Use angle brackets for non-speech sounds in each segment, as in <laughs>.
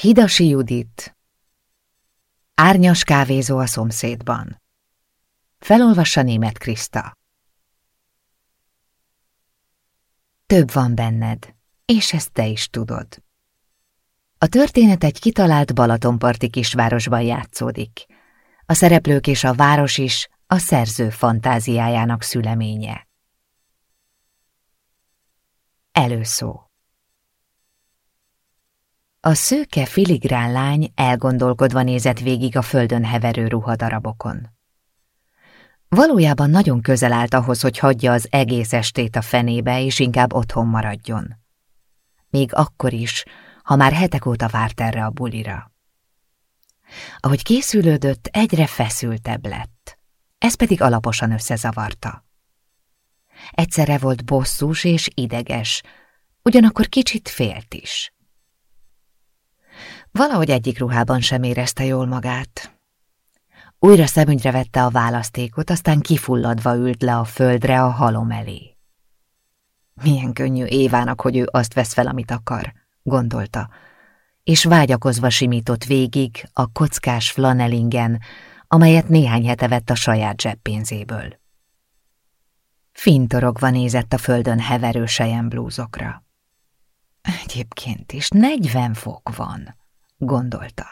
Hidasi Judit Árnyas kávézó a szomszédban Felolvassa német Kriszta Több van benned, és ezt te is tudod. A történet egy kitalált Balatonparti kisvárosban játszódik. A szereplők és a város is a szerző fantáziájának szüleménye. Előszó A szőke filigrán lány elgondolkodva nézett végig a földön heverő ruhadarabokon. Valójában nagyon közel állt ahhoz, hogy hagyja az egész estét a fenébe, és inkább otthon maradjon. Még akkor is, ha már hetek óta várt erre a bulira. Ahogy készülődött, egyre feszültebb lett. Ez pedig alaposan összezavarta. Egyszerre volt bosszús és ideges, ugyanakkor kicsit félt is. Valahogy egyik ruhában sem érezte jól magát. Újra szemügyre vette a választékot, aztán kifulladva ült le a földre a halom elé. Milyen könnyű Évának, hogy ő azt vesz fel, amit akar, gondolta, és vágyakozva simított végig a kockás flanelingen, amelyet néhány hete vett a saját zseppénzéből. Fintorogva nézett a földön heverő blúzokra. Egyébként is negyven fok van, gondolta.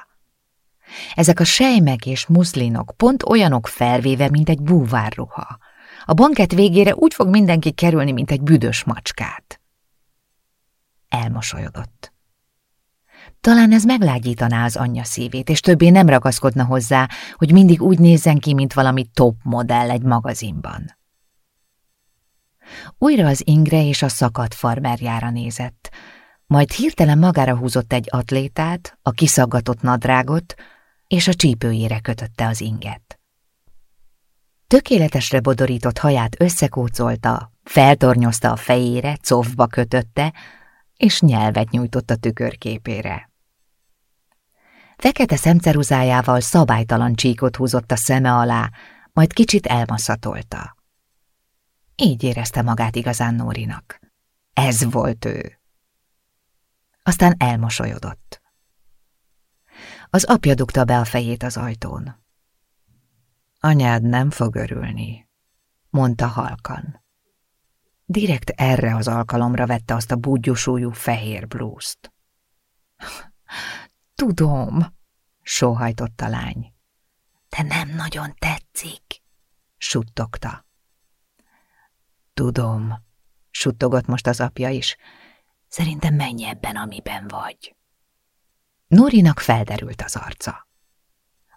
Ezek a sejmek és muszlinok pont olyanok felvéve, mint egy búvárruha. A banket végére úgy fog mindenki kerülni, mint egy büdös macskát. Elmosolyodott. Talán ez meglágyítaná az anyja szívét, és többé nem ragaszkodna hozzá, hogy mindig úgy nézzen ki, mint valami top modell egy magazinban. Újra az ingre és a szakadt farmerjára nézett, majd hirtelen magára húzott egy atlétát, a kiszaggatott nadrágot, és a csípőjére kötötte az inget. Tökéletesre bodorított haját összekócolta, feltornyozta a fejére, cofba kötötte, és nyelvet nyújtott a tükörképére. Fekete szemceruzájával szabálytalan csíkot húzott a szeme alá, majd kicsit elmaszatolta. Így érezte magát igazán Nórinak. Ez volt ő. Aztán elmosolyodott. Az apja dugta be a fejét az ajtón. Anyád nem fog örülni, mondta halkan. Direkt erre az alkalomra vette azt a búgyosújú fehér blúzt. <laughs> Tudom, sóhajtott a lány. De nem nagyon tetszik, suttogta. Tudom, suttogott most az apja is. Szerintem menj ebben, amiben vagy. Norinak felderült az arca.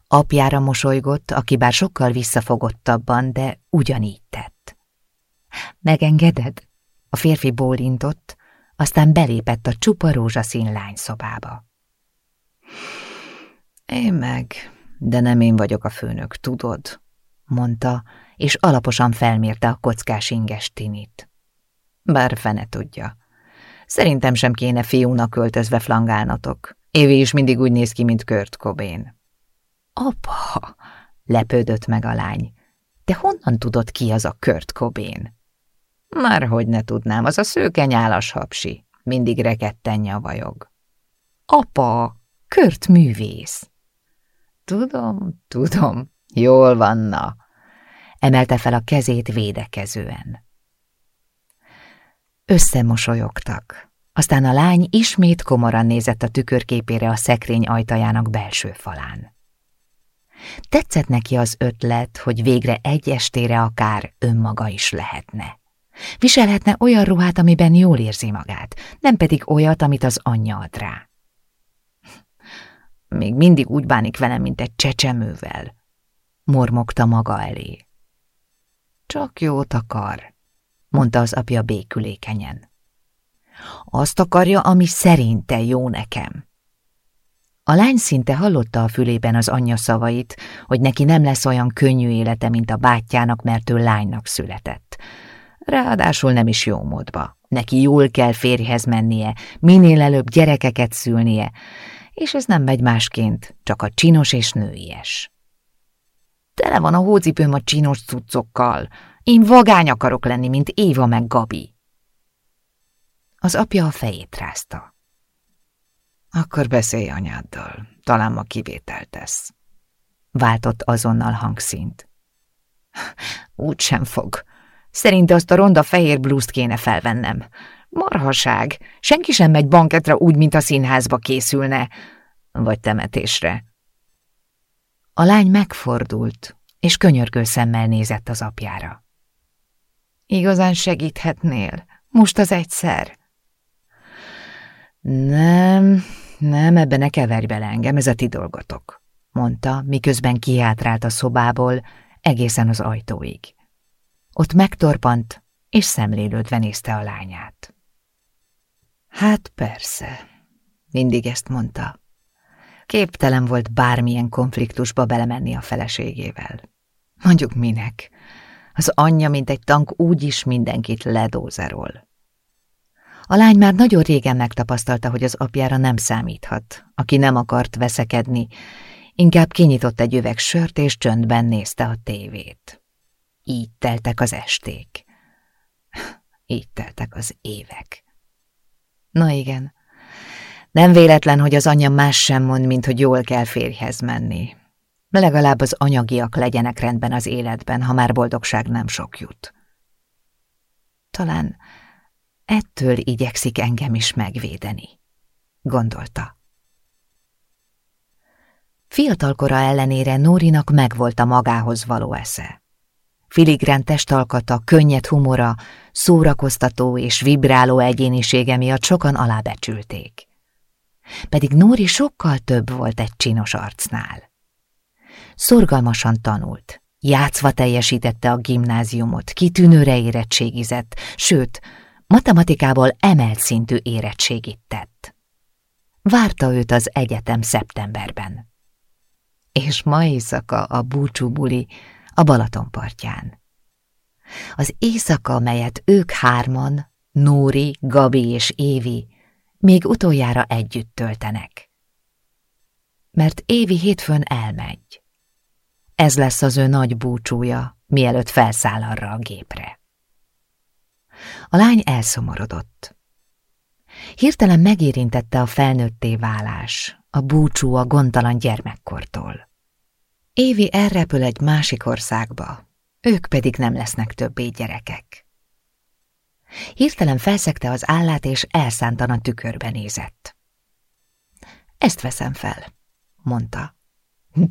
Apjára mosolygott, aki bár sokkal visszafogottabban, de ugyanígy tett. Megengeded? A férfi bólintott, aztán belépett a csupa rózsaszín lányszobába. Én meg, de nem én vagyok a főnök, tudod, mondta, és alaposan felmérte a kockás inges tinit. Bár fene tudja. Szerintem sem kéne fiúnak költözve flangálnotok. Évi is mindig úgy néz ki, mint Kurt Cobain. Apa, lepődött meg a lány. De honnan tudod ki az a Kurt Cobain? Már hogy ne tudnám, az a szőke nyálas hapsi. Mindig reketten nyavajog. Apa, Kurt művész. Tudom, tudom, jól vanna. Emelte fel a kezét védekezően. Összemosolyogtak. Aztán a lány ismét komoran nézett a tükörképére a szekrény ajtajának belső falán. Tetszett neki az ötlet, hogy végre egy estére akár önmaga is lehetne. Viselhetne olyan ruhát, amiben jól érzi magát, nem pedig olyat, amit az anyja ad rá. Még mindig úgy bánik velem, mint egy csecsemővel, mormogta maga elé. Csak jót akar, mondta az apja békülékenyen. Azt akarja, ami szerinte jó nekem. A lány szinte hallotta a fülében az anyja szavait, hogy neki nem lesz olyan könnyű élete, mint a bátyjának, mert ő lánynak született. Ráadásul nem is jó módba. Neki jól kell férjhez mennie, minél előbb gyerekeket szülnie, és ez nem megy másként, csak a csinos és nőies. Tele van a hócipőm a csinos cuccokkal. Én vagány akarok lenni, mint Éva meg Gabi. Az apja a fejét rázta. Akkor beszélj anyáddal, talán ma kivételt tesz. Váltott azonnal hangszint. Úgy sem fog. Szerint azt a ronda fehér blúzt kéne felvennem. Marhaság, senki sem megy banketra úgy, mint a színházba készülne. Vagy temetésre. A lány megfordult, és könyörgő szemmel nézett az apjára. Igazán segíthetnél? Most az egyszer? Nem, nem, ebbe ne keverj bele engem, ez a ti dolgotok, mondta, miközben kiátrált a szobából, egészen az ajtóig. Ott megtorpant, és szemlélődve nézte a lányát. Hát persze, mindig ezt mondta. Képtelen volt bármilyen konfliktusba belemenni a feleségével. Mondjuk minek? Az anyja, mint egy tank, úgyis mindenkit ledózerol. A lány már nagyon régen megtapasztalta, hogy az apjára nem számíthat, aki nem akart veszekedni, inkább kinyitott egy üveg sört és csöndben nézte a tévét. Így teltek az esték. <laughs> Így teltek az évek. Na igen, nem véletlen, hogy az anyja más sem mond, mint hogy jól kell férjhez menni. Legalább az anyagiak legyenek rendben az életben, ha már boldogság nem sok jut. Talán ettől igyekszik engem is megvédeni, gondolta. Fiatalkora ellenére Nórinak megvolt a magához való esze. Filigrán testalkata, könnyed humora, szórakoztató és vibráló egyénisége miatt sokan alábecsülték. Pedig Nóri sokkal több volt egy csinos arcnál. Szorgalmasan tanult, játszva teljesítette a gimnáziumot, kitűnőre érettségizett, sőt, matematikából emelt szintű érettségit tett. Várta őt az egyetem szeptemberben. És ma éjszaka a búcsúbuli a Balaton partján. Az éjszaka, melyet ők hárman, Nóri, Gabi és Évi még utoljára együtt töltenek. Mert Évi hétfőn elmegy. Ez lesz az ő nagy búcsúja, mielőtt felszáll arra a gépre. A lány elszomorodott. Hirtelen megérintette a felnőtté válás, a búcsú a gondtalan gyermekkortól. Évi elrepül egy másik országba, ők pedig nem lesznek többé gyerekek. Hirtelen felszegte az állát, és elszántan a tükörbe nézett. Ezt veszem fel, mondta.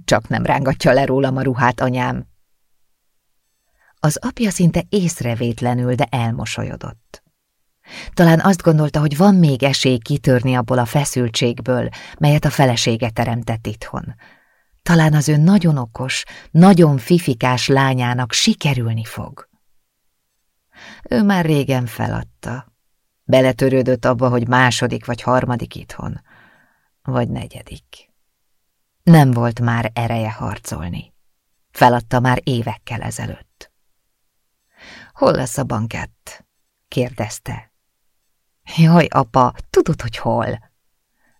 Csak nem rángatja le rólam a ruhát, anyám. Az apja szinte észrevétlenül, de elmosolyodott. Talán azt gondolta, hogy van még esély kitörni abból a feszültségből, melyet a felesége teremtett itthon. Talán az ő nagyon okos, nagyon fifikás lányának sikerülni fog. Ő már régen feladta. Beletörődött abba, hogy második vagy harmadik itthon, vagy negyedik. Nem volt már ereje harcolni. Feladta már évekkel ezelőtt. Hol lesz a bankett? kérdezte. Jaj, apa, tudod, hogy hol?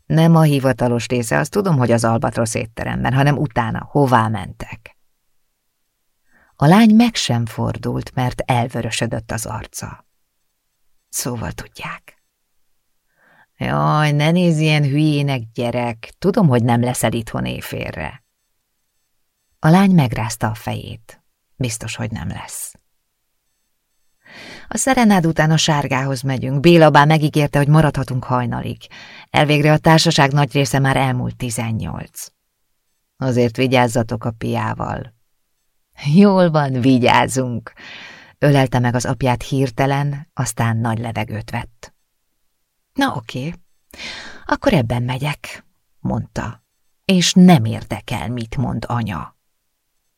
Nem a hivatalos része, azt tudom, hogy az Albatrosz étteremben, hanem utána, hová mentek. A lány meg sem fordult, mert elvörösödött az arca. Szóval tudják. Jaj, ne nézz ilyen hülyének, gyerek, tudom, hogy nem leszel itthon éjfélre. A lány megrázta a fejét. Biztos, hogy nem lesz. A szerenád után a sárgához megyünk. Béla bá megígérte, hogy maradhatunk hajnalig. Elvégre a társaság nagy része már elmúlt tizennyolc. Azért vigyázzatok a piával. Jól van, vigyázunk. Ölelte meg az apját hirtelen, aztán nagy levegőt vett. Na oké, akkor ebben megyek, mondta, és nem érdekel, mit mond anya.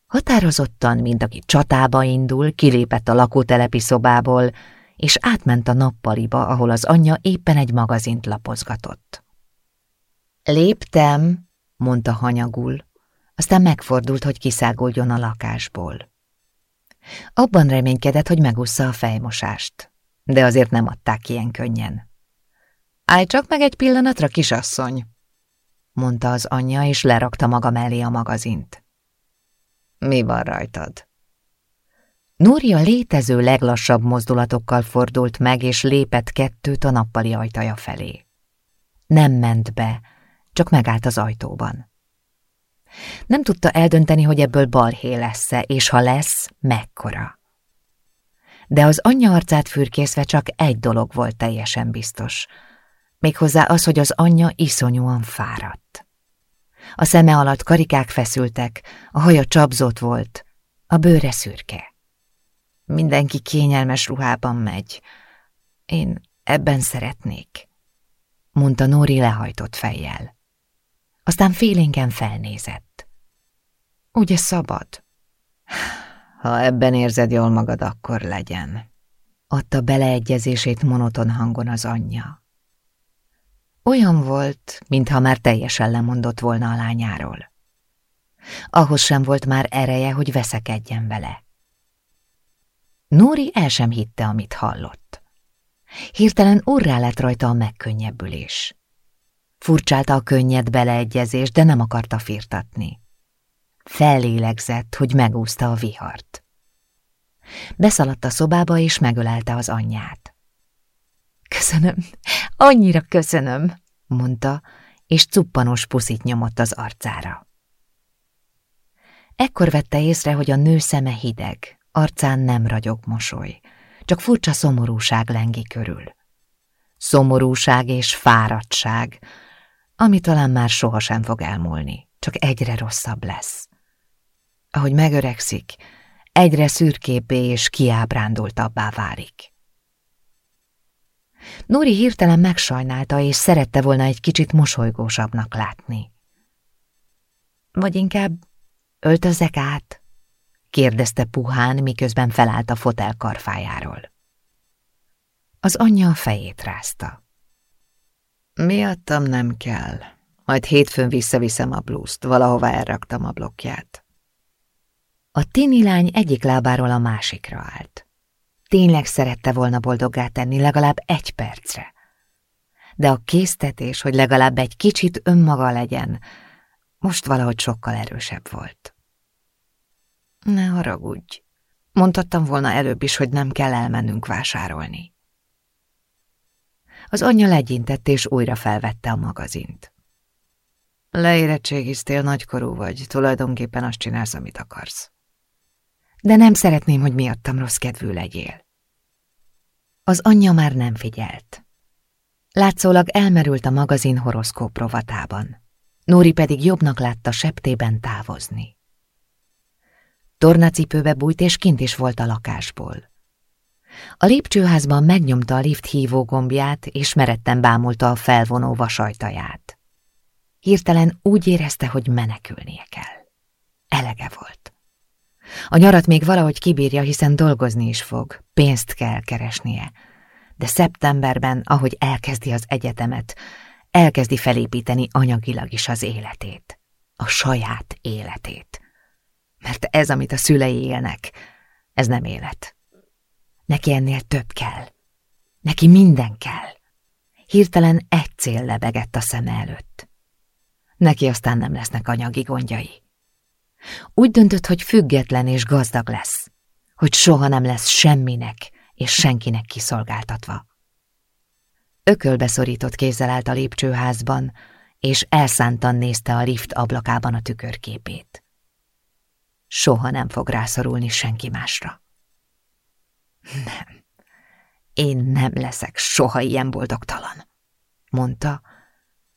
Határozottan, mint aki csatába indul, kilépett a lakótelepi szobából, és átment a nappaliba, ahol az anyja éppen egy magazint lapozgatott. Léptem, mondta hanyagul, aztán megfordult, hogy kiszáguljon a lakásból. Abban reménykedett, hogy megúszza a fejmosást, de azért nem adták ilyen könnyen. Állj csak meg egy pillanatra, kisasszony, mondta az anyja, és lerakta maga mellé a magazint. Mi van rajtad? Núria létező leglassabb mozdulatokkal fordult meg, és lépett kettőt a nappali ajtaja felé. Nem ment be, csak megállt az ajtóban. Nem tudta eldönteni, hogy ebből balhé lesz-e, és ha lesz, mekkora. De az anyja arcát fürkészve csak egy dolog volt teljesen biztos. Méghozzá az, hogy az anyja iszonyúan fáradt. A szeme alatt karikák feszültek, a haja csapzott volt, a bőre szürke. Mindenki kényelmes ruhában megy. Én ebben szeretnék, mondta Nóri lehajtott fejjel. Aztán félénken felnézett. Ugye szabad? Ha ebben érzed jól magad, akkor legyen. Adta beleegyezését monoton hangon az anyja. Olyan volt, mintha már teljesen lemondott volna a lányáról. Ahhoz sem volt már ereje, hogy veszekedjen vele. Nóri el sem hitte, amit hallott. Hirtelen urrá lett rajta a megkönnyebbülés. Furcsálta a könnyed beleegyezés, de nem akarta firtatni. Fellélegzett, hogy megúszta a vihart. Beszaladt a szobába, és megölelte az anyját. Köszönöm, annyira köszönöm, mondta, és cuppanos puszit nyomott az arcára. Ekkor vette észre, hogy a nő szeme hideg, arcán nem ragyog mosoly, csak furcsa szomorúság lengi körül. Szomorúság és fáradtság, ami talán már sohasem fog elmúlni, csak egyre rosszabb lesz. Ahogy megöregszik, egyre szürkébbé és kiábrándultabbá válik. Nori hirtelen megsajnálta, és szerette volna egy kicsit mosolygósabbnak látni. Vagy inkább öltözek át? kérdezte puhán, miközben felállt a fotel karfájáról. Az anyja a fejét rázta. Miattam nem kell. Majd hétfőn visszaviszem a blúzt, valahova elraktam a blokkját. A tini lány egyik lábáról a másikra állt. Tényleg szerette volna boldoggá tenni legalább egy percre. De a késztetés, hogy legalább egy kicsit önmaga legyen, most valahogy sokkal erősebb volt. Ne haragudj. Mondhattam volna előbb is, hogy nem kell elmennünk vásárolni. Az anyja legyintett és újra felvette a magazint. Leérettségiztél, nagykorú vagy, tulajdonképpen azt csinálsz, amit akarsz. De nem szeretném, hogy miattam rossz kedvű legyél. Az anyja már nem figyelt. Látszólag elmerült a magazin horoszkóp rovatában. Nóri pedig jobbnak látta septében távozni. Tornacipőbe bújt, és kint is volt a lakásból. A lépcsőházban megnyomta a lift hívó gombját, és meretten bámulta a felvonó vasajtaját. Hirtelen úgy érezte, hogy menekülnie kell. Elege volt. A nyarat még valahogy kibírja, hiszen dolgozni is fog, pénzt kell keresnie. De szeptemberben, ahogy elkezdi az egyetemet, elkezdi felépíteni anyagilag is az életét. A saját életét. Mert ez, amit a szülei élnek, ez nem élet. Neki ennél több kell. Neki minden kell. Hirtelen egy cél lebegett a szeme előtt. Neki aztán nem lesznek anyagi gondjai. Úgy döntött, hogy független és gazdag lesz, hogy soha nem lesz semminek és senkinek kiszolgáltatva. Ökölbeszorított kézzel állt a lépcsőházban, és elszántan nézte a lift ablakában a tükörképét. Soha nem fog rászorulni senki másra. Nem, én nem leszek soha ilyen boldogtalan, mondta,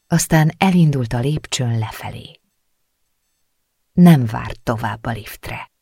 aztán elindult a lépcsőn lefelé. Nem várt tovább a liftre.